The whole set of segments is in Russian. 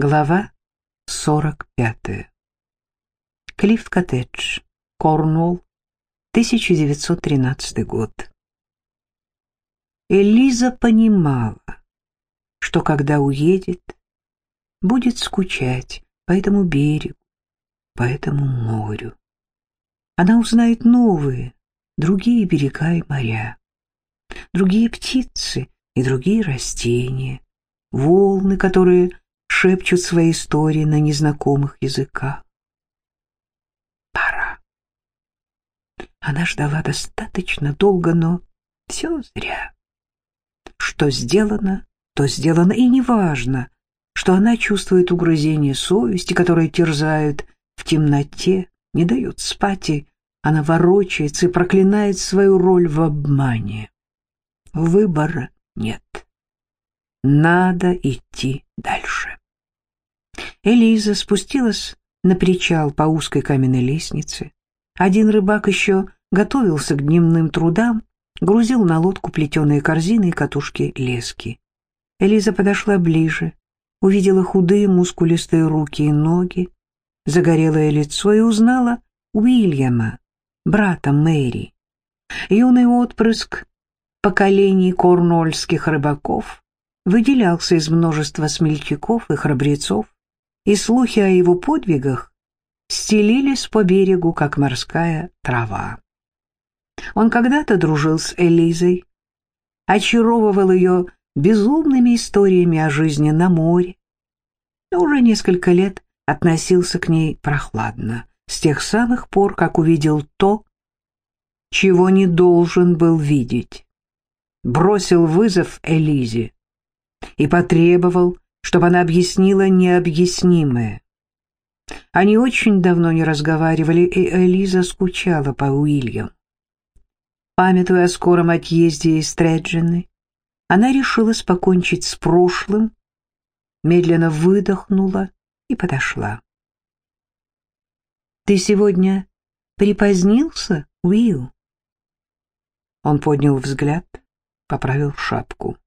Глава 45. Клифф-коттедж, Корнуолл, 1913 год. Элиза понимала, что когда уедет, будет скучать по этому берегу, по этому морю. Она узнает новые, другие берега и моря, другие птицы и другие растения, волны, которые шепчут свои истории на незнакомых языках. Пора. Она ждала достаточно долго, но все зря. Что сделано, то сделано, и неважно, что она чувствует угрызение совести, которые терзают в темноте, не дают спать, и она ворочается и проклинает свою роль в обмане. Выбора нет. Надо идти дальше. Элиза спустилась на причал по узкой каменной лестнице. Один рыбак еще готовился к дневным трудам, грузил на лодку плетеные корзины и катушки лески. Элиза подошла ближе, увидела худые мускулистые руки и ноги, загорелое лицо и узнала Уильяма, брата Мэри. Юный отпрыск поколений корнольских рыбаков выделялся из множества смельчаков и храбрецов, и слухи о его подвигах стелились по берегу, как морская трава. Он когда-то дружил с Элизой, очаровывал ее безумными историями о жизни на море, но уже несколько лет относился к ней прохладно, с тех самых пор, как увидел то, чего не должен был видеть. Бросил вызов Элизе и потребовал, чтобы она объяснила необъяснимое. Они очень давно не разговаривали, и Элиза скучала по Уильям. Памятуя о скором отъезде из Треджины, она решилась покончить с прошлым, медленно выдохнула и подошла. «Ты сегодня припозднился, Уилл?» Он поднял взгляд, поправил шапку.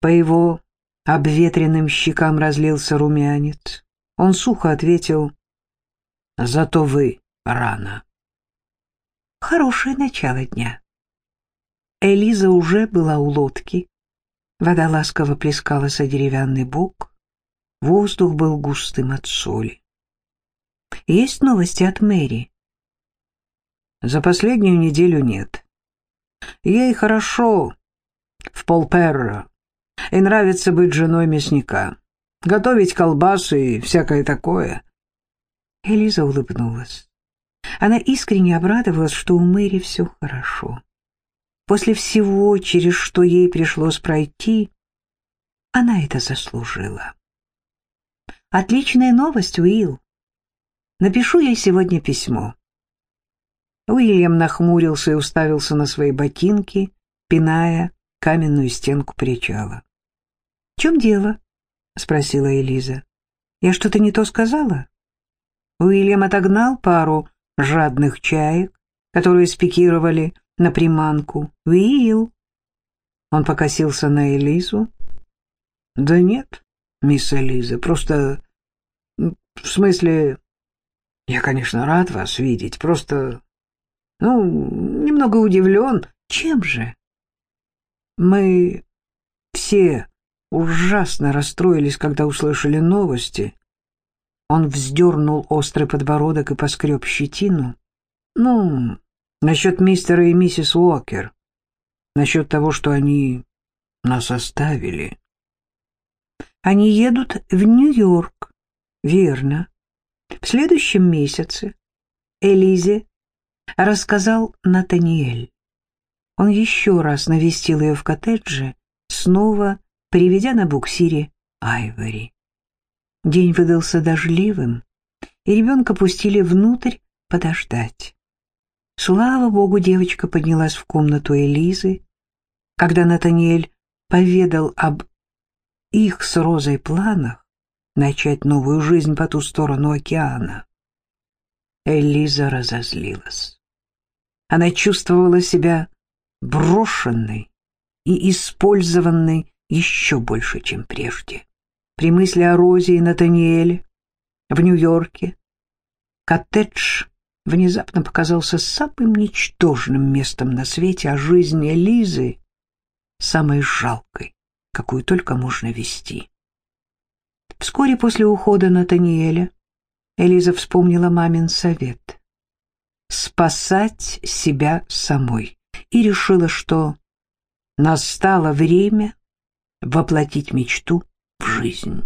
По его Обветренным щекам разлился румянец. Он сухо ответил, «Зато вы рано». Хорошее начало дня. Элиза уже была у лодки. Вода ласково плескалась о деревянный бок. Воздух был густым от соли. Есть новости от Мэри? За последнюю неделю нет. Ей хорошо в Полперро и нравится быть женой мясника. Готовить колбасы и всякое такое. Элиза улыбнулась. Она искренне обрадовалась, что у Мэри все хорошо. После всего, через что ей пришлось пройти, она это заслужила. Отличная новость, Уилл. Напишу ей сегодня письмо. Уильям нахмурился и уставился на свои ботинки, пиная каменную стенку причала. — В чем дело? — спросила Элиза. — Я что-то не то сказала? Уильям отогнал пару жадных чаек, которые спикировали на приманку. «Уилл!» Он покосился на Элизу. «Да нет, мисс Элиза, просто... В смысле... Я, конечно, рад вас видеть, просто... Ну, немного удивлен. Чем же?» «Мы все ужасно расстроились, когда услышали новости. Он вздернул острый подбородок и поскреб щетину. Ну, насчет мистера и миссис Уокер. Насчет того, что они нас оставили. Они едут в Нью-Йорк. Верно. В следующем месяце Элизе рассказал Натаниэль. Он еще раз навестил ее в коттедже, снова приведя на буксире Айвори. День выдался дождливым, и ребенка пустили внутрь подождать. Слава богу, девочка поднялась в комнату Элизы, когда Натаниэль поведал об их с Розой планах начать новую жизнь по ту сторону океана. Элиза разозлилась. Она чувствовала себя брошенной и использованной еще больше, чем прежде. При мысли о Розе и Натаниэле в Нью-Йорке коттедж внезапно показался самым ничтожным местом на свете, а жизнь Элизы — самой жалкой, какую только можно вести. Вскоре после ухода Натаниэля Элиза вспомнила мамин совет — спасать себя самой, и решила, что настало время воплотить мечту в жизнь.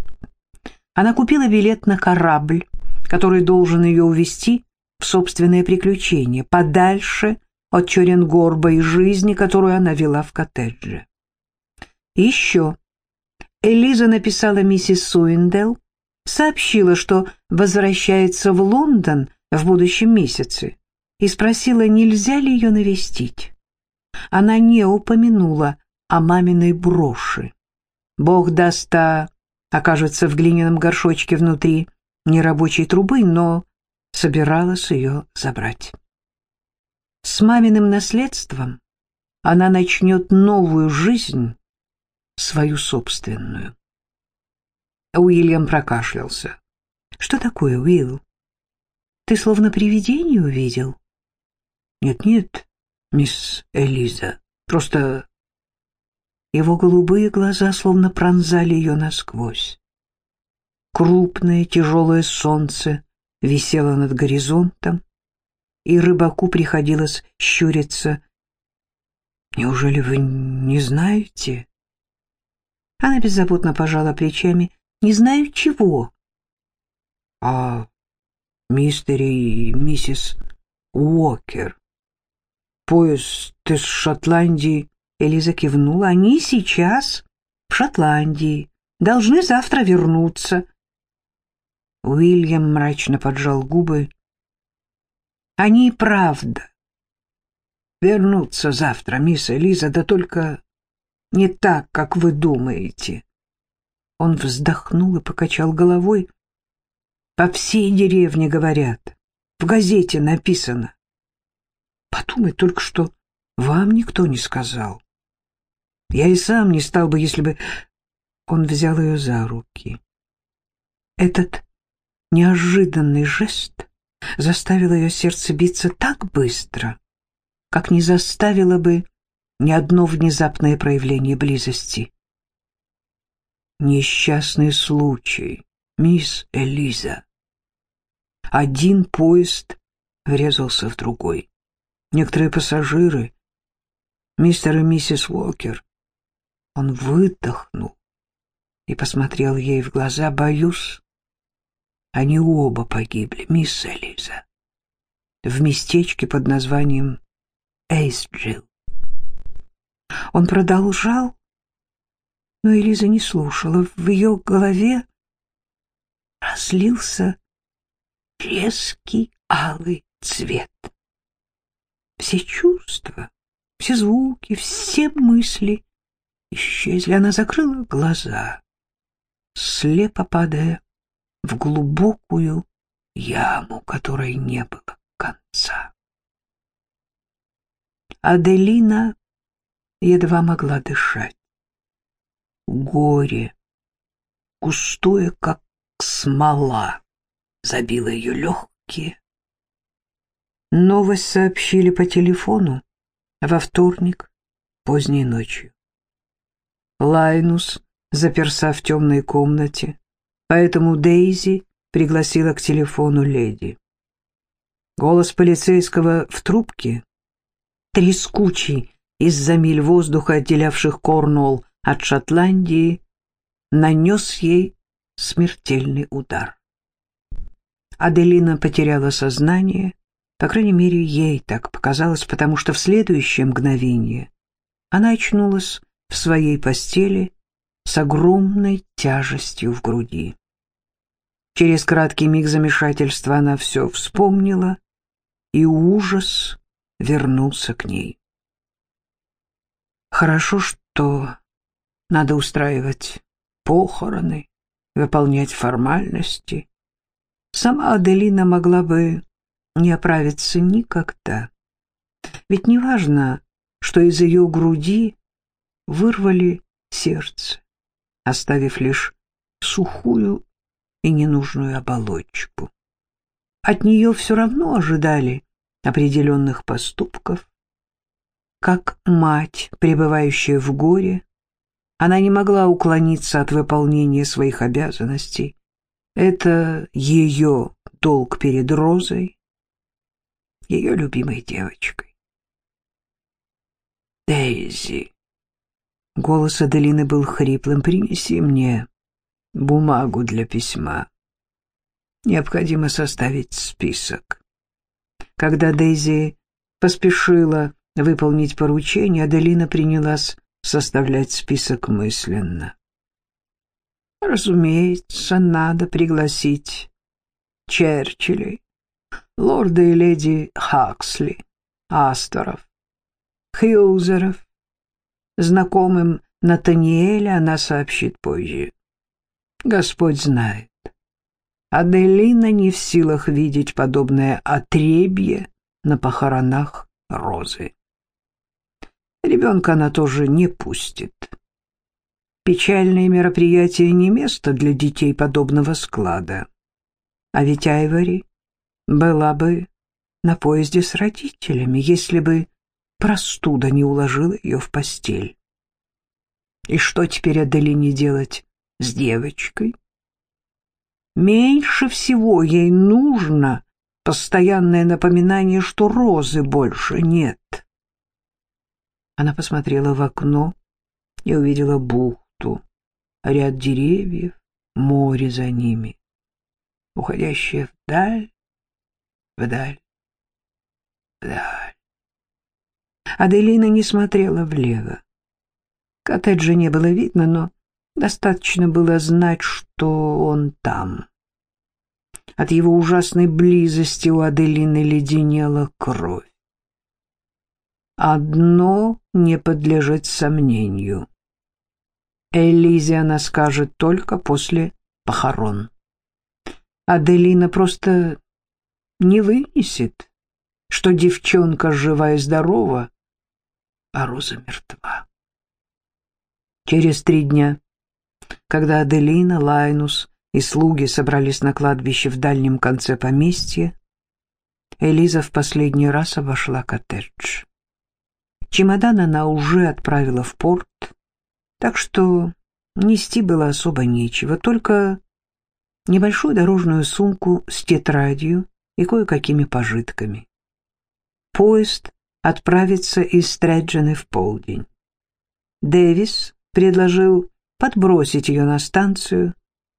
Она купила билет на корабль, который должен ее увезти в собственное приключение, подальше от Чоренгорба и жизни, которую она вела в коттедже. Еще Элиза написала миссис Суиндел, сообщила, что возвращается в Лондон в будущем месяце, и спросила, нельзя ли ее навестить. Она не упомянула о маминой броши. Бог даст, та окажется в глиняном горшочке внутри нерабочей трубы, но собиралась ее забрать. С маминым наследством она начнет новую жизнь, свою собственную. Уильям прокашлялся. «Что такое, Уилл? Ты словно привидение увидел?» «Нет-нет, мисс Элиза, просто его голубые глаза словно пронзали ее насквозь. Крупное тяжелое солнце висело над горизонтом, и рыбаку приходилось щуриться. «Неужели вы не знаете?» Она беззаботно пожала плечами. «Не знаю чего». «А мистер и миссис Уокер? Поезд из Шотландии Элиза кивнула. «Они сейчас в Шотландии. Должны завтра вернуться». Уильям мрачно поджал губы. «Они и правда вернутся завтра, мисс Элиза, да только не так, как вы думаете». Он вздохнул и покачал головой. «По всей деревне говорят. В газете написано. Подумай только, что вам никто не сказал. Я и сам не стал бы, если бы... Он взял ее за руки. Этот неожиданный жест заставил ее сердце биться так быстро, как не заставило бы ни одно внезапное проявление близости. Несчастный случай, мисс Элиза. Один поезд врезался в другой. Некоторые пассажиры, мистер и миссис Уокер, он выдохнул и посмотрел ей в глаза. «Боюсь, они оба погибли, мисс Элиза, в местечке под названием Эйсджилл». Он продолжал, но Элиза не слушала. В ее голове разлился резкий алый цвет. Все чувства, все звуки, все мысли исчезли. Она закрыла глаза, слепо падая в глубокую яму, которой не было конца. Аделина едва могла дышать. Горе, густое, как смола, забило ее легкие. Новость сообщили по телефону во вторник поздней ночью. Лайнус заперся в темной комнате, поэтому Дейзи пригласила к телефону леди. Голос полицейского в трубке, трескучий из-за миль воздуха, отделявших Корнуолл от Шотландии, нанес ей смертельный удар. Аделина потеряла сознание, по крайней мере, ей так показалось, потому что в следующее мгновение она очнулась в своей постели с огромной тяжестью в груди. Через краткий миг замешательства она все вспомнила, и ужас вернулся к ней. Хорошо, что надо устраивать похороны, выполнять формальности. Сама Аделина могла бы не оправиться никогда. Ведь неважно, что из ее груди вырвали сердце, оставив лишь сухую и ненужную оболочку. От нее все равно ожидали определенных поступков. Как мать, пребывающая в горе, она не могла уклониться от выполнения своих обязанностей. Это ее долг перед Розой, ее любимой девочкой. «Дейзи!» Голос Аделины был хриплым. «Принеси мне бумагу для письма. Необходимо составить список». Когда Дейзи поспешила выполнить поручение, Аделина принялась составлять список мысленно. Разумеется, надо пригласить Черчиллей, лорда и леди Хаксли, Асторов, Хьюзеров. Знакомым Натаниэля она сообщит позже. Господь знает. Аделина не в силах видеть подобное отребье на похоронах Розы. Ребенка она тоже не пустит. Печальные мероприятия не место для детей подобного склада. А ведь Айвори была бы на поезде с родителями, если бы простуда не уложила ее в постель. И что теперь Аделине делать с девочкой? Меньше всего ей нужно постоянное напоминание, что розы больше нет. Она посмотрела в окно и увидела бухту, ряд деревьев, море за ними, уходящее вдаль, вдаль, вдаль. Аделина не смотрела влево. Коттеджа не было видно, но достаточно было знать, что он там. От его ужасной близости у Аделины леденела кровь. Одно не подлежит сомнению. Элизе она скажет только после похорон. Аделина просто не вынесет, что девчонка жива и здорова, а Роза мертва. Через три дня, когда Аделина, Лайнус и слуги собрались на кладбище в дальнем конце поместья, Элиза в последний раз обошла коттедж. Чемодан она уже отправила в порт, так что нести было особо нечего, только небольшую дорожную сумку с тетрадью и кое-какими пожитками. Поезд отправится из Стрэджены в полдень. Дэвис предложил подбросить ее на станцию.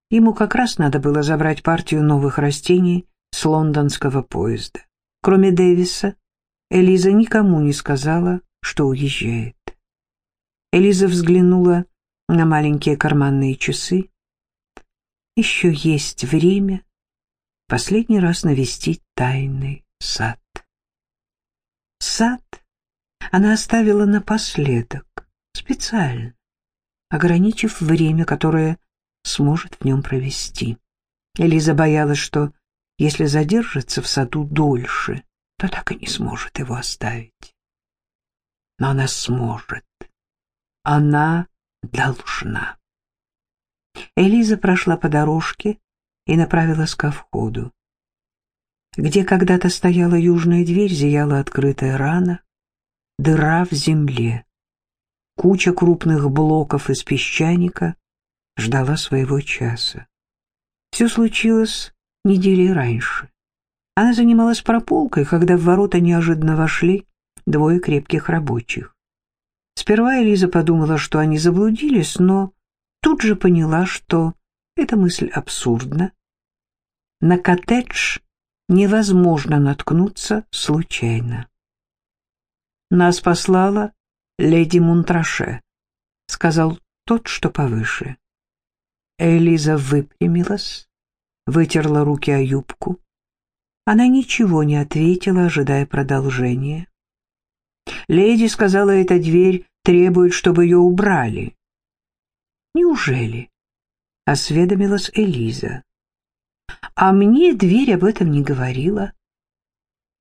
Ему как раз надо было забрать партию новых растений с лондонского поезда. Кроме Дэвиса, Элиза никому не сказала, что уезжает. Элиза взглянула на маленькие карманные часы. Еще есть время последний раз навестить тайный сад. Сад она оставила напоследок, специально, ограничив время, которое сможет в нем провести. Элиза боялась, что если задержится в саду дольше, то так и не сможет его оставить но она сможет. Она должна. Элиза прошла по дорожке и направилась ко входу. Где когда-то стояла южная дверь, зияла открытая рана, дыра в земле. Куча крупных блоков из песчаника ждала своего часа. Все случилось недели раньше. Она занималась прополкой, когда в ворота неожиданно вошли двое крепких рабочих. Сперва Элиза подумала, что они заблудились, но тут же поняла, что эта мысль абсурдна. На коттедж невозможно наткнуться случайно. «Нас послала леди Мунтраше», — сказал тот, что повыше. Элиза выпрямилась, вытерла руки о юбку. Она ничего не ответила, ожидая продолжения. Леди сказала, эта дверь требует, чтобы ее убрали. Неужели? Осведомилась Элиза. А мне дверь об этом не говорила.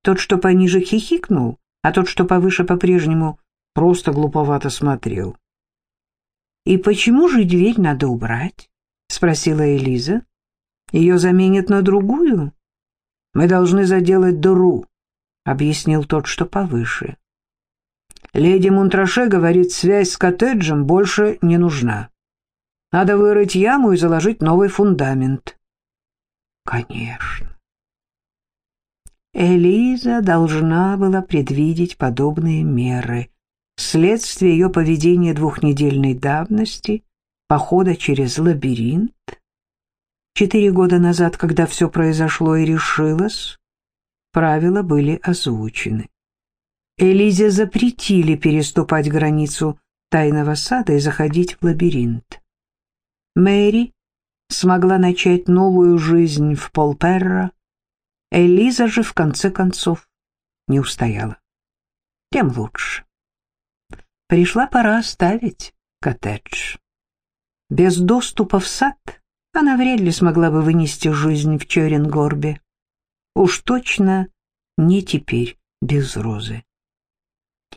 Тот, что пониже, хихикнул, а тот, что повыше, по-прежнему просто глуповато смотрел. И почему же дверь надо убрать? — спросила Элиза. «Ее заменят на другую? Мы должны заделать дыру», — объяснил тот, что повыше. «Леди Мунтраше говорит, связь с коттеджем больше не нужна. Надо вырыть яму и заложить новый фундамент». «Конечно». Элиза должна была предвидеть подобные меры. Следствие ее поведения двухнедельной давности, похода через лабиринт. Четыре года назад, когда все произошло и решилось, правила были озвучены. Элизе запретили переступать границу тайного сада и заходить в лабиринт. Мэри смогла начать новую жизнь в Полперро, Элиза же, в конце концов, не устояла. Тем лучше. Пришла пора оставить коттедж. Без доступа в сад она вряд ли смогла бы вынести жизнь в Черенгорбе. Уж точно не теперь, без розы.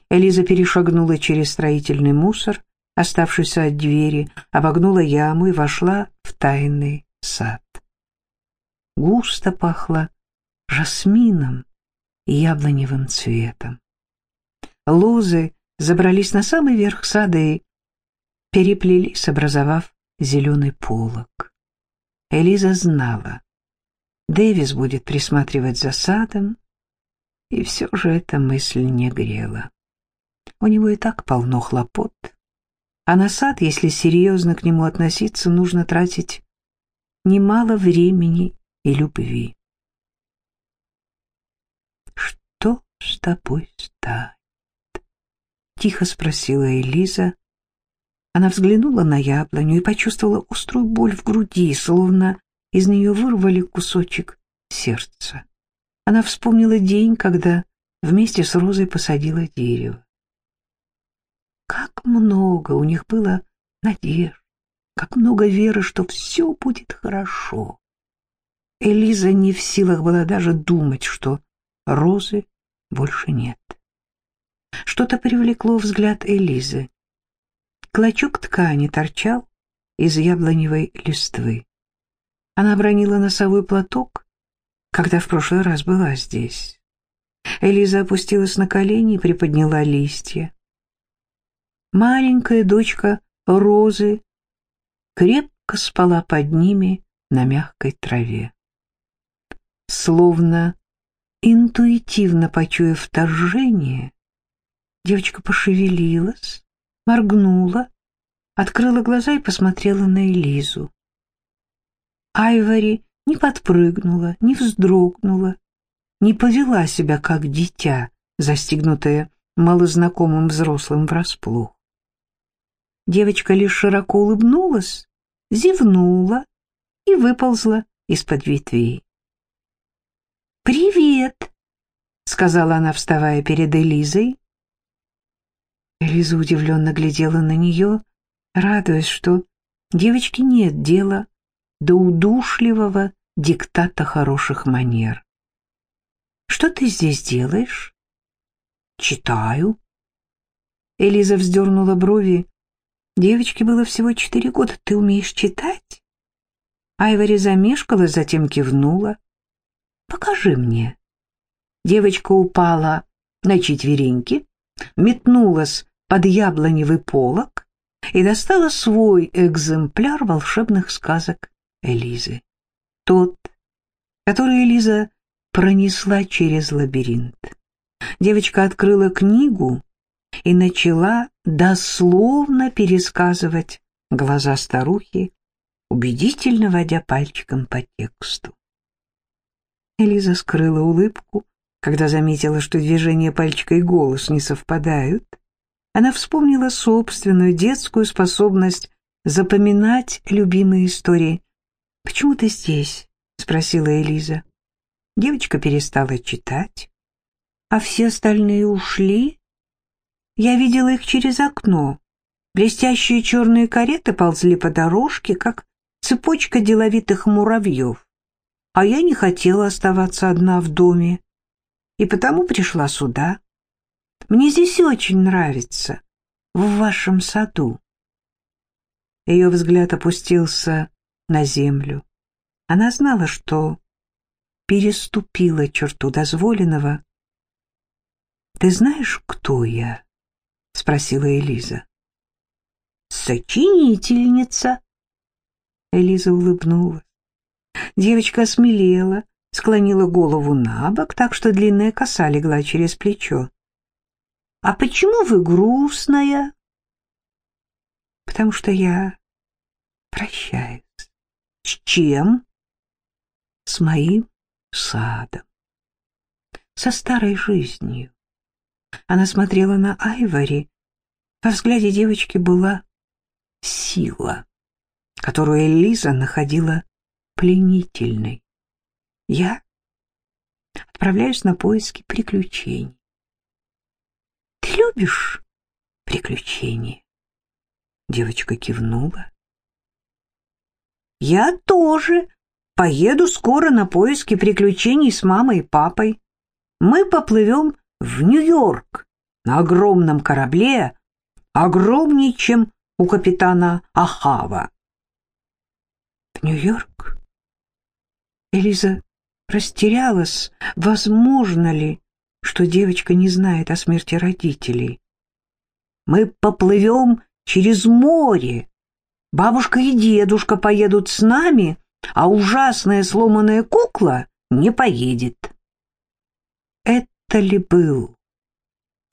Элиза перешагнула через строительный мусор, оставшийся от двери, обогнула яму и вошла в тайный сад. Густо пахло жасмином и яблоневым цветом. Лозы забрались на самый верх сада и переплелись, образовав зеленый полог. Элиза знала, Дэвис будет присматривать за садом, и все же эта мысль не грела. У него и так полно хлопот, а на сад, если серьезно к нему относиться, нужно тратить немало времени и любви. «Что с тобой станет?» — тихо спросила Элиза. Она взглянула на яблоню и почувствовала острую боль в груди, словно из нее вырвали кусочек сердца. Она вспомнила день, когда вместе с Розой посадила дерево. Как много у них было надежд, как много веры, что все будет хорошо. Элиза не в силах была даже думать, что Розы больше нет. Что-то привлекло взгляд Элизы. Клочок ткани торчал из яблоневой листвы. Она обронила носовой платок, когда в прошлый раз была здесь. Элиза опустилась на колени и приподняла листья. Маленькая дочка Розы крепко спала под ними на мягкой траве. Словно Интуитивно почуяв вторжение, девочка пошевелилась, моргнула, открыла глаза и посмотрела на Элизу. Айвори не подпрыгнула, не вздрогнула, не повела себя как дитя, застигнутое малознакомым взрослым врасплох. Девочка лишь широко улыбнулась, зевнула и выползла из-под ветвей. «Привет!» — сказала она, вставая перед Элизой. Элиза удивленно глядела на нее, радуясь, что девочке нет дела до удушливого диктата хороших манер. «Что ты здесь делаешь?» «Читаю». Элиза вздернула брови. «Девочке было всего четыре года. Ты умеешь читать?» Айвори замешкалась, затем кивнула. Покажи мне. Девочка упала на четвереньки, метнулась под яблоневый полог и достала свой экземпляр волшебных сказок Элизы. Тот, который Элиза пронесла через лабиринт. Девочка открыла книгу и начала дословно пересказывать глаза старухи, убедительно водя пальчиком по тексту. Элиза скрыла улыбку, когда заметила, что движение пальчика и голос не совпадают. Она вспомнила собственную детскую способность запоминать любимые истории. «Почему ты здесь?» — спросила Элиза. Девочка перестала читать. «А все остальные ушли?» «Я видела их через окно. Блестящие черные кареты ползли по дорожке, как цепочка деловитых муравьев а я не хотела оставаться одна в доме, и потому пришла сюда. Мне здесь очень нравится, в вашем саду. Ее взгляд опустился на землю. Она знала, что переступила черту дозволенного. «Ты знаешь, кто я?» — спросила Элиза. «Сочинительница!» Элиза улыбнулась. Девочка осмелела, склонила голову на бок, так что длинная коса легла через плечо. «А почему вы грустная?» «Потому что я прощаюсь». «С чем?» «С моим садом, со старой жизнью». Она смотрела на Айвори. Во взгляде девочки была сила, которую Элиза находила пленительной. Я отправляюсь на поиски приключений. Ты любишь приключения? Девочка кивнула. Я тоже поеду скоро на поиски приключений с мамой и папой. Мы поплывем в Нью-Йорк на огромном корабле, огромнее, чем у капитана Ахава. В Нью-Йорк? Элиза растерялась, возможно ли, что девочка не знает о смерти родителей. Мы поплывем через море. Бабушка и дедушка поедут с нами, а ужасная сломанная кукла не поедет. Это ли был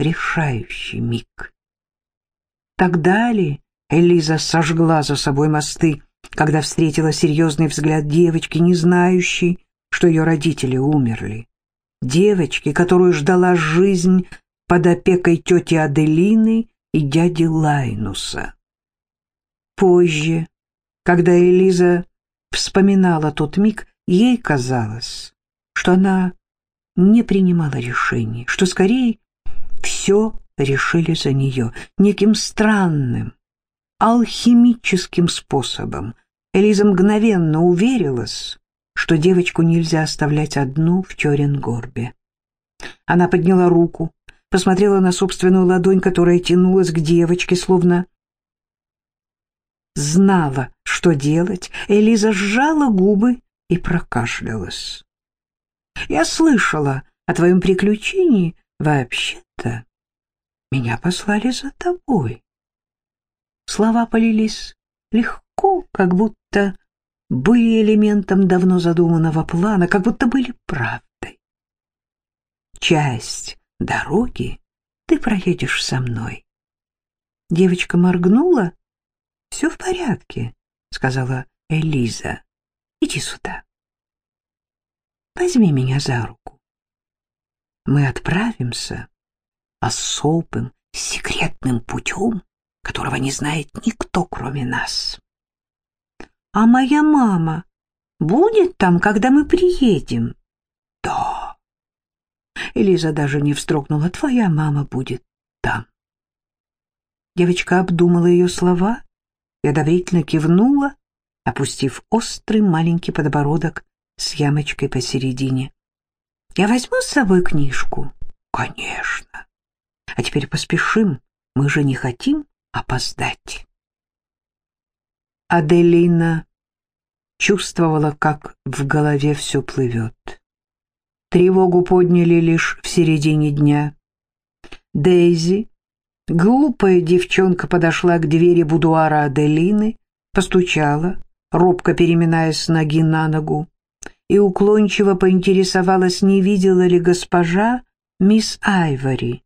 решающий миг? Тогда ли Элиза сожгла за собой мосты, когда встретила серьезный взгляд девочки, не знающей, что ее родители умерли. Девочки, которую ждала жизнь под опекой тети Аделины и дяди Лайнуса. Позже, когда Элиза вспоминала тот миг, ей казалось, что она не принимала решений, что скорее все решили за нее неким странным, алхимическим способом. Элиза мгновенно уверилась, что девочку нельзя оставлять одну в Черенгорбе. Она подняла руку, посмотрела на собственную ладонь, которая тянулась к девочке, словно знала, что делать. Элиза сжала губы и прокашлялась. «Я слышала о твоем приключении. Вообще-то меня послали за тобой». Слова полились легко, как будто были элементом давно задуманного плана, как будто были правдой. Часть дороги ты проедешь со мной. Девочка моргнула. «Все в порядке», — сказала Элиза. «Иди сюда. Возьми меня за руку. Мы отправимся особым секретным путем, которого не знает никто, кроме нас. А моя мама будет там, когда мы приедем? Да. Элиза даже не вздрогнула. Твоя мама будет там. Девочка обдумала ее слова и одобрительно кивнула, опустив острый маленький подбородок с ямочкой посередине. «Я возьму с собой книжку?» «Конечно. А теперь поспешим, мы же не хотим опоздать». Аделина чувствовала, как в голове все плывет. Тревогу подняли лишь в середине дня. Дейзи, глупая девчонка, подошла к двери будуара Аделины, постучала, робко переминаясь с ноги на ногу, и уклончиво поинтересовалась, не видела ли госпожа мисс Айвори.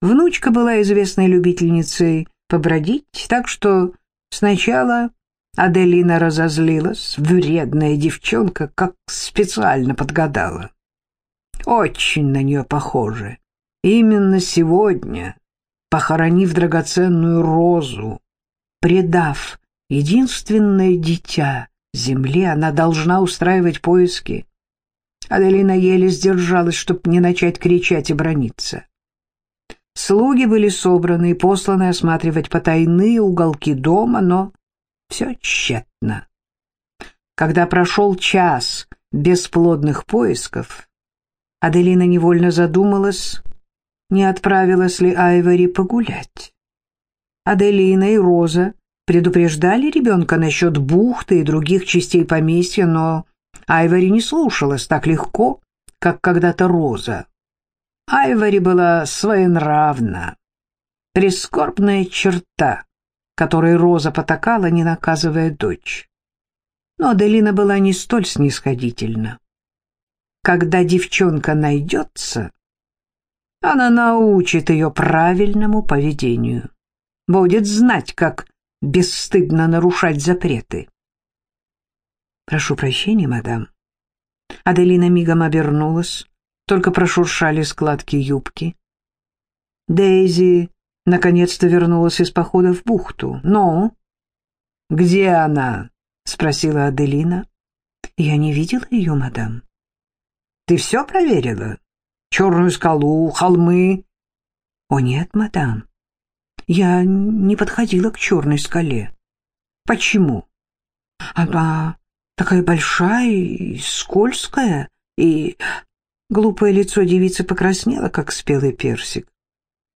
Внучка была известной любительницей побродить, так что Сначала Аделина разозлилась, вредная девчонка, как специально подгадала. Очень на нее похоже. Именно сегодня, похоронив драгоценную розу, предав единственное дитя земле, она должна устраивать поиски. Аделина еле сдержалась, чтобы не начать кричать и брониться. Слуги были собраны и посланы осматривать потайные уголки дома, но все тщетно. Когда прошел час бесплодных поисков, Аделина невольно задумалась, не отправилась ли Айвори погулять. Аделина и Роза предупреждали ребенка насчет бухты и других частей поместья, но Айвари не слушалась так легко, как когда-то Роза. Айвари была своенравна. Прискорбная черта, которой Роза потакала, не наказывая дочь. Но Аделина была не столь снисходительна. Когда девчонка найдется, она научит ее правильному поведению. Будет знать, как бесстыдно нарушать запреты. «Прошу прощения, мадам». Аделина мигом обернулась, только прошуршали складки юбки. Дейзи наконец-то вернулась из похода в бухту. «Ну?» «Где она?» — спросила Аделина. «Я не видела ее, мадам». «Ты все проверила? Черную скалу, холмы?» «О нет, мадам. Я не подходила к черной скале». «Почему?» «Она такая большая и скользкая, и Глупое лицо девицы покраснело, как спелый персик.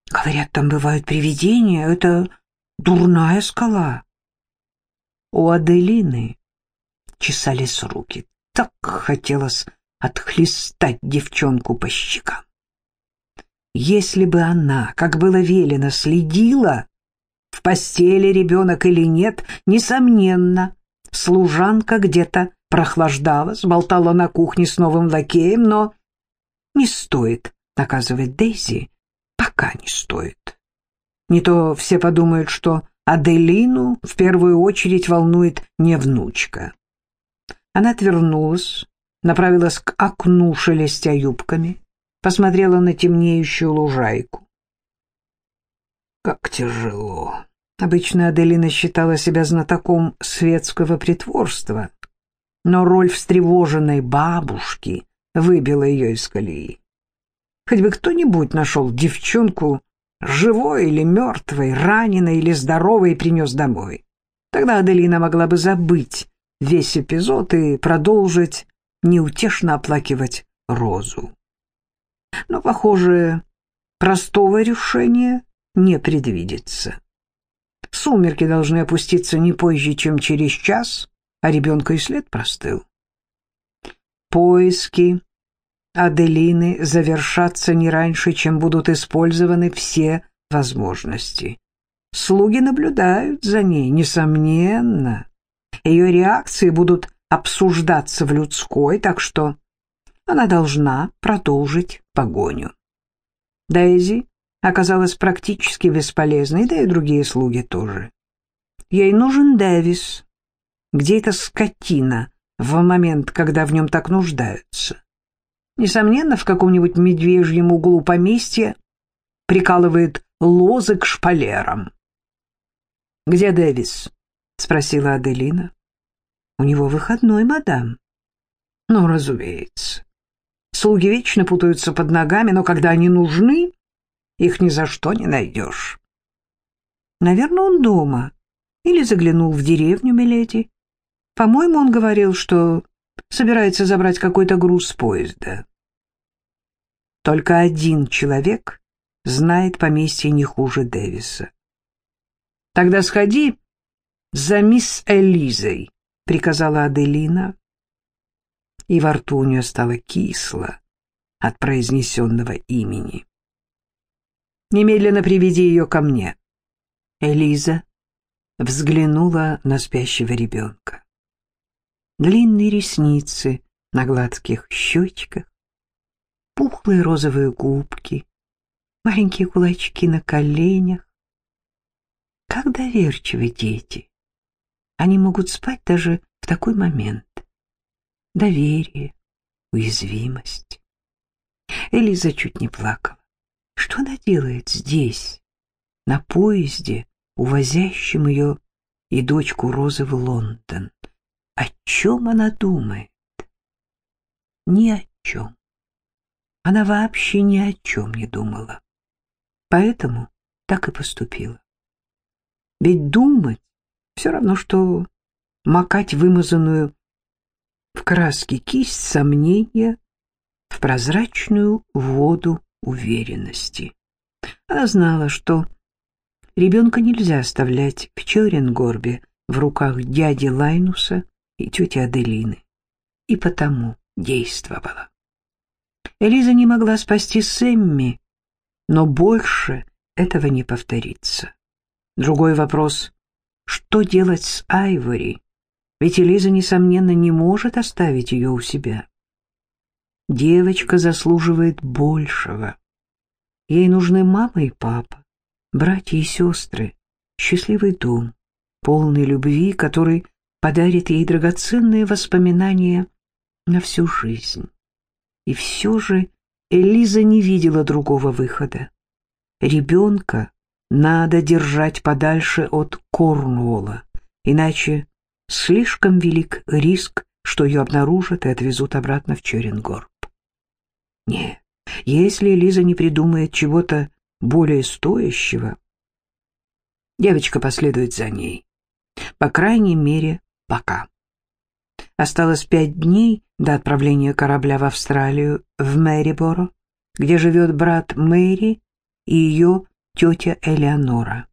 Говорят, там бывают привидения. Это дурная скала. У Аделины чесались руки. Так хотелось отхлестать девчонку по щекам. Если бы она, как было велено, следила, в постели ребенок или нет, несомненно, служанка где-то прохлаждалась, болтала на кухне с новым лакеем, но не стоит наказывать Дейзи, пока не стоит. Не то все подумают, что Аделину в первую очередь волнует не внучка. Она отвернулась, направилась к окну, шелестя юбками, посмотрела на темнеющую лужайку. Как тяжело. Обычно Аделина считала себя знатоком светского притворства, но роль встревоженной бабушки выбила ее из колеи. Хоть бы кто-нибудь нашел девчонку, живой или мертвой, раненой или здоровой, и принес домой. Тогда Аделина могла бы забыть весь эпизод и продолжить неутешно оплакивать Розу. Но, похоже, простого решения не предвидится. Сумерки должны опуститься не позже, чем через час, а ребенка и след простыл. Поиски Аделины завершатся не раньше, чем будут использованы все возможности. Слуги наблюдают за ней, несомненно. Ее реакции будут обсуждаться в людской, так что она должна продолжить погоню. Дейзи оказалась практически бесполезной, да и другие слуги тоже. Ей нужен Дэвис. Где эта скотина в момент, когда в нем так нуждаются. Несомненно, в каком-нибудь медвежьем углу поместья прикалывает лозы к шпалерам. «Где Дэвис?» — спросила Аделина. «У него выходной, мадам». «Ну, разумеется. Слуги вечно путаются под ногами, но когда они нужны, их ни за что не найдешь». «Наверное, он дома. Или заглянул в деревню, миледи. По-моему, он говорил, что собирается забрать какой-то груз с поезда. Только один человек знает поместье не хуже Дэвиса. «Тогда сходи за мисс Элизой», — приказала Аделина, и во рту у нее стало кисло от произнесенного имени. «Немедленно приведи ее ко мне». Элиза взглянула на спящего ребенка длинные ресницы на гладких щечках, пухлые розовые губки, маленькие кулачки на коленях. Как доверчивы дети! Они могут спать даже в такой момент. Доверие, уязвимость. Элиза чуть не плакала. Что она делает здесь, на поезде, увозящем ее и дочку Розы в Лондон? О чем она думает? Ни о чем. Она вообще ни о чем не думала. Поэтому так и поступила. Ведь думать все равно, что макать вымазанную в краске кисть сомнения в прозрачную воду уверенности. Она знала, что Ребенка нельзя оставлять в Чоренгорбе в руках дяди Лайнуса и тети Аделины. И потому действовала. Элиза не могла спасти Сэмми, но больше этого не повторится. Другой вопрос — что делать с Айвори? Ведь Элиза, несомненно, не может оставить ее у себя. Девочка заслуживает большего. Ей нужны мама и папа, братья и сестры, счастливый дом, полный любви, который подарит ей драгоценные воспоминания на всю жизнь. И все же Элиза не видела другого выхода. Ребенка надо держать подальше от Корнуолла, иначе слишком велик риск, что ее обнаружат и отвезут обратно в Черенгорб. Нет, если Элиза не придумает чего-то более стоящего, девочка последует за ней. По крайней мере, пока. Осталось пять дней до отправления корабля в Австралию, в Мэриборо, где живет брат Мэри и ее тетя Элеонора.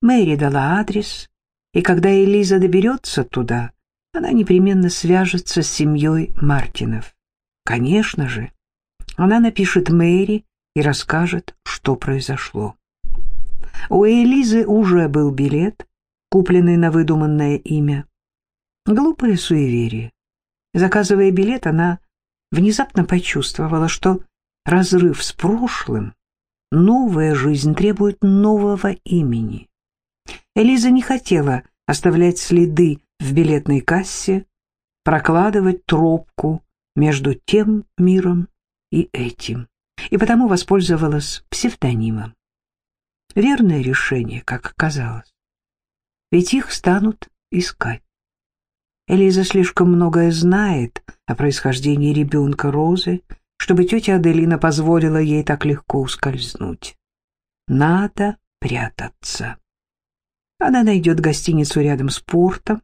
Мэри дала адрес, и когда Элиза доберется туда, она непременно свяжется с семьей Мартинов. Конечно же, она напишет Мэри и расскажет, что произошло. У Элизы уже был билет, купленный на выдуманное имя. Глупое суеверие. Заказывая билет, она внезапно почувствовала, что разрыв с прошлым, новая жизнь требует нового имени. Элиза не хотела оставлять следы в билетной кассе, прокладывать тропку между тем миром и этим, и потому воспользовалась псевдонимом. Верное решение, как казалось. Ведь их станут искать. Элиза слишком многое знает о происхождении ребенка Розы, чтобы тетя Аделина позволила ей так легко ускользнуть. Надо прятаться. Она найдет гостиницу рядом с портом,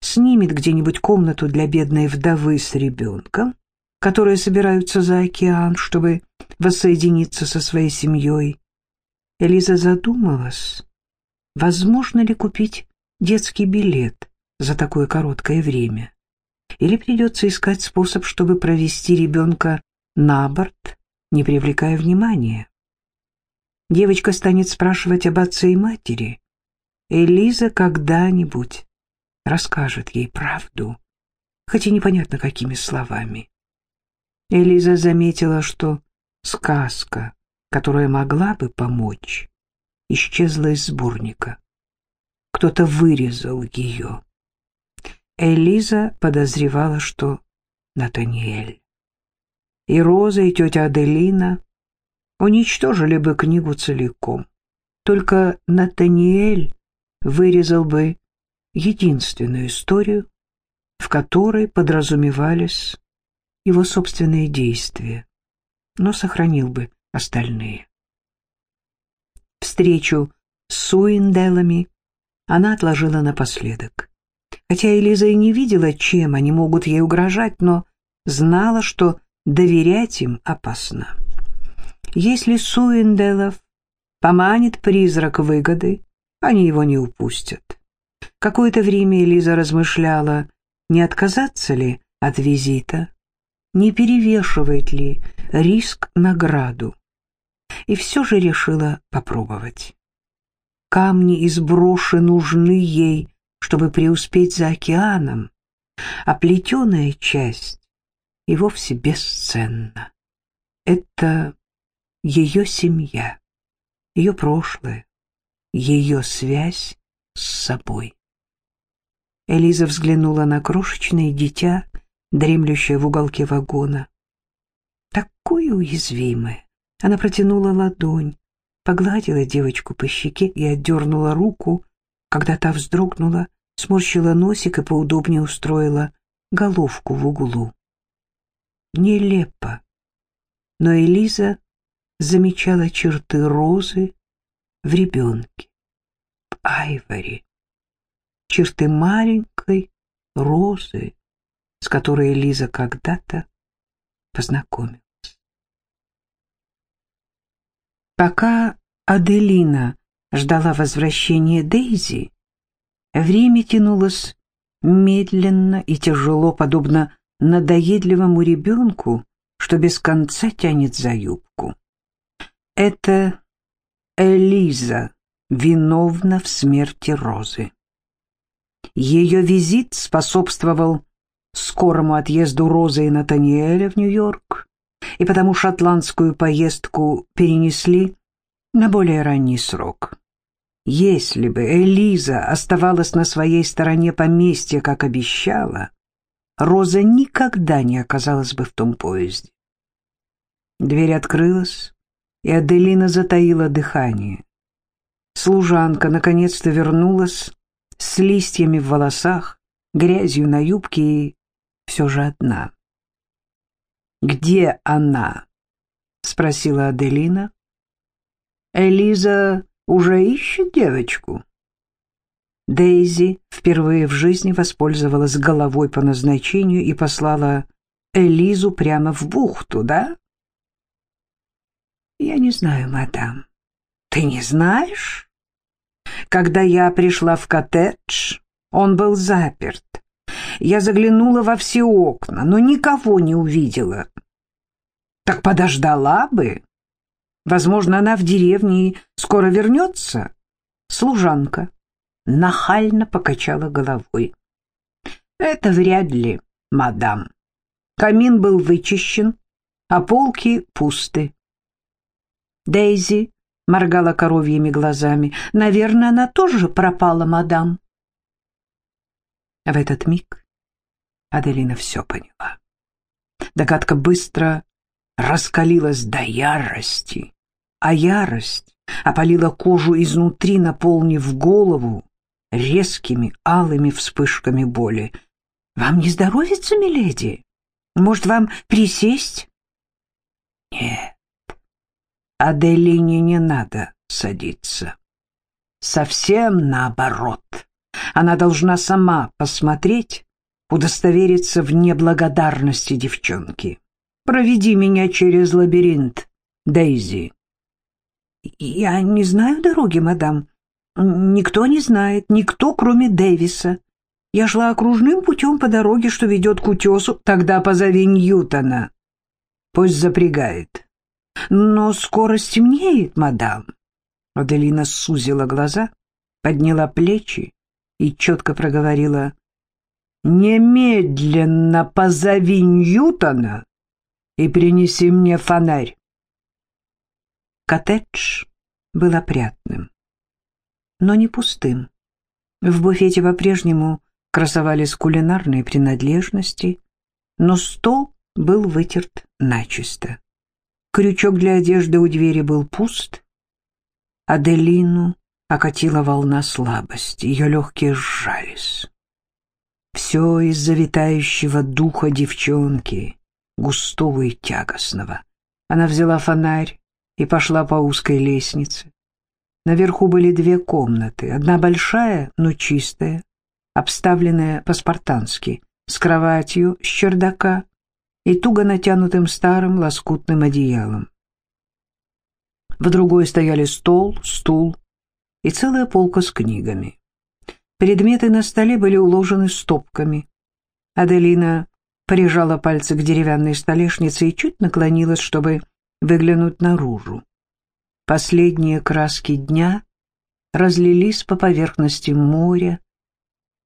снимет где-нибудь комнату для бедной вдовы с ребенком, которые собираются за океан, чтобы воссоединиться со своей семьей. Элиза задумалась, возможно ли купить детский билет за такое короткое время, или придется искать способ, чтобы провести ребенка на борт, не привлекая внимания. Девочка станет спрашивать об отце и матери. Элиза когда-нибудь расскажет ей правду, хотя непонятно какими словами. Элиза заметила, что сказка, которая могла бы помочь, исчезла из сборника. Кто-то вырезал ее. Элиза подозревала, что Натаниэль. И Роза, и тетя Аделина уничтожили бы книгу целиком. Только Натаниэль вырезал бы единственную историю, в которой подразумевались его собственные действия, но сохранил бы остальные. Встречу с Суинделами она отложила напоследок. Хотя Элиза и не видела, чем они могут ей угрожать, но знала, что доверять им опасно. Если Суинделов поманит призрак выгоды, они его не упустят. Какое-то время Элиза размышляла, не отказаться ли от визита, не перевешивает ли риск награду. И все же решила попробовать. Камни из броши нужны ей, чтобы преуспеть за океаном, а плетеная часть и вовсе бесценна. Это ее семья, ее прошлое, ее связь с собой. Элиза взглянула на крошечное дитя, дремлющая в уголке вагона. Такое уязвимое. Она протянула ладонь, погладила девочку по щеке и отдернула руку, когда та вздрогнула, сморщила носик и поудобнее устроила головку в углу. Нелепо. Но Элиза замечала черты розы в ребенке, Айвори. Черты маленькой розы, с которой Лиза когда-то познакомилась. Пока Аделина ждала возвращения Дейзи, время тянулось медленно и тяжело, подобно надоедливому ребенку, что без конца тянет за юбку. Это Элиза виновна в смерти Розы. Ее визит способствовал скорому отъезду Розы и Натаниэля в Нью-Йорк, и потому шотландскую поездку перенесли на более ранний срок. Если бы Элиза оставалась на своей стороне поместья, как обещала, Роза никогда не оказалась бы в том поезде. Дверь открылась, и Аделина затаила дыхание. Служанка наконец-то вернулась с листьями в волосах, грязью на юбке и все же одна. «Где она?» — спросила Аделина. «Элиза уже ищет девочку?» Дейзи впервые в жизни воспользовалась головой по назначению и послала Элизу прямо в бухту, да? «Я не знаю, мадам». «Ты не знаешь?» Когда я пришла в коттедж, он был заперт. Я заглянула во все окна, но никого не увидела. Так подождала бы. Возможно, она в деревне и скоро вернется. Служанка нахально покачала головой. Это вряд ли, мадам. Камин был вычищен, а полки пусты. Дейзи моргала коровьими глазами. Наверное, она тоже пропала, мадам. В этот миг Аделина все поняла. Догадка быстро раскалилась до ярости, а ярость опалила кожу изнутри, наполнив голову резкими алыми вспышками боли. «Вам не здоровится, миледи? Может, вам присесть?» «Нет, Аделине не надо садиться. Совсем наоборот. Она должна сама посмотреть, удостовериться в неблагодарности девчонки. Проведи меня через лабиринт, Дейзи. Я не знаю дороги, мадам. Никто не знает, никто, кроме Дэвиса. Я шла окружным путем по дороге, что ведет к утесу. Тогда позови Ньютона. Пусть запрягает. Но скоро стемнеет, мадам. Аделина сузила глаза, подняла плечи и четко проговорила «Немедленно позови Ньютона и принеси мне фонарь». Коттедж был опрятным, но не пустым. В буфете по-прежнему красовались кулинарные принадлежности, но стол был вытерт начисто. Крючок для одежды у двери был пуст. Аделину окатила волна слабости, ее легкие сжались. Все из-за витающего духа девчонки, густого и тягостного. Она взяла фонарь и пошла по узкой лестнице. Наверху были две комнаты, одна большая, но чистая, обставленная по-спартански, с кроватью с чердака и туго натянутым старым лоскутным одеялом. В другой стояли стол, стул и целая полка с книгами. Предметы на столе были уложены стопками. Аделина прижала пальцы к деревянной столешнице и чуть наклонилась, чтобы выглянуть наружу. Последние краски дня разлились по поверхности моря.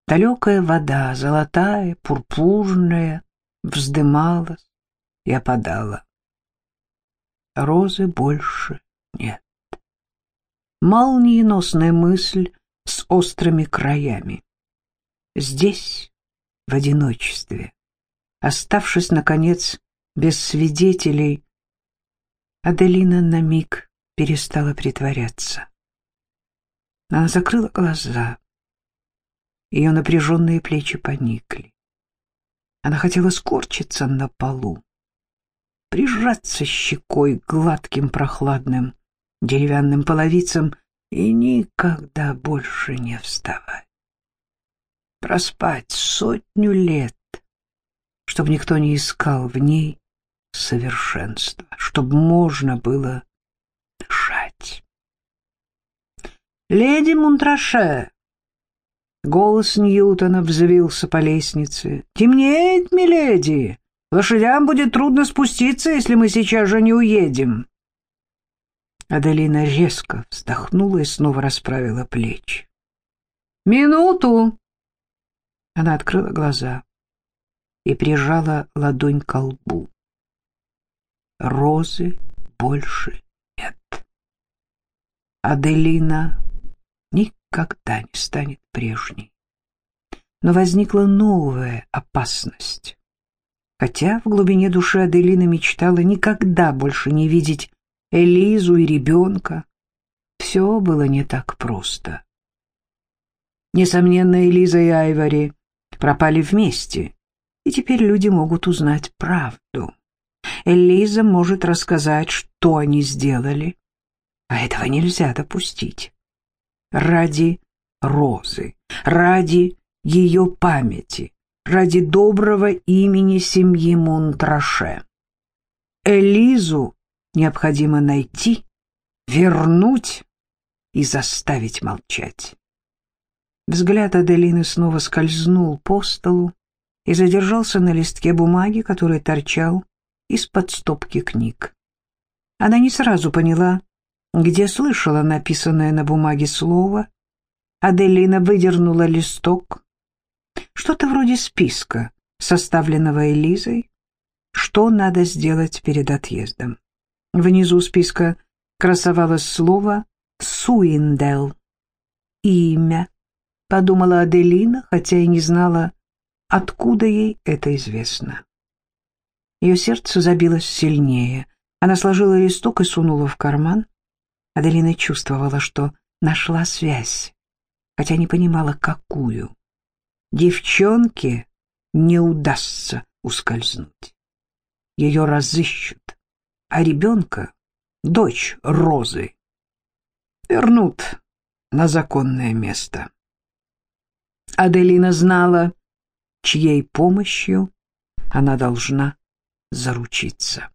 Далекая вода, золотая, пурпурная, вздымалась и опадала. Розы больше нет. Молниеносная мысль с острыми краями. Здесь, в одиночестве, оставшись, наконец, без свидетелей, Аделина на миг перестала притворяться. Она закрыла глаза. Ее напряженные плечи поникли. Она хотела скорчиться на полу, прижаться щекой к гладким прохладным деревянным половицам и никогда больше не вставать. Проспать сотню лет, чтобы никто не искал в ней совершенства, чтобы можно было дышать. «Леди Мунтраше!» Голос Ньютона взвился по лестнице. «Темнеет, миледи! Лошадям будет трудно спуститься, если мы сейчас же не уедем!» Аделина резко вздохнула и снова расправила плечи. «Минуту!» Она открыла глаза и прижала ладонь к лбу. Розы больше нет. Аделина никогда не станет прежней. Но возникла новая опасность. Хотя в глубине души Аделина мечтала никогда больше не видеть Элизу и ребенка, все было не так просто. Несомненно, Элиза и Айвори пропали вместе, и теперь люди могут узнать правду. Элиза может рассказать, что они сделали, а этого нельзя допустить. Ради Розы, ради ее памяти, ради доброго имени семьи Монтраше. Элизу необходимо найти, вернуть и заставить молчать. Взгляд Аделины снова скользнул по столу и задержался на листке бумаги, который торчал из-под стопки книг. Она не сразу поняла, где слышала написанное на бумаге слово. Аделина выдернула листок. Что-то вроде списка, составленного Элизой, что надо сделать перед отъездом. Внизу списка красовалось слово «Суиндел». Имя, подумала Аделина, хотя и не знала, откуда ей это известно. Ее сердце забилось сильнее. Она сложила листок и сунула в карман. Аделина чувствовала, что нашла связь, хотя не понимала, какую. Девчонке не удастся ускользнуть. Ее разыщут, а ребенка, дочь Розы, вернут на законное место. Аделина знала, чьей помощью она должна заручиться.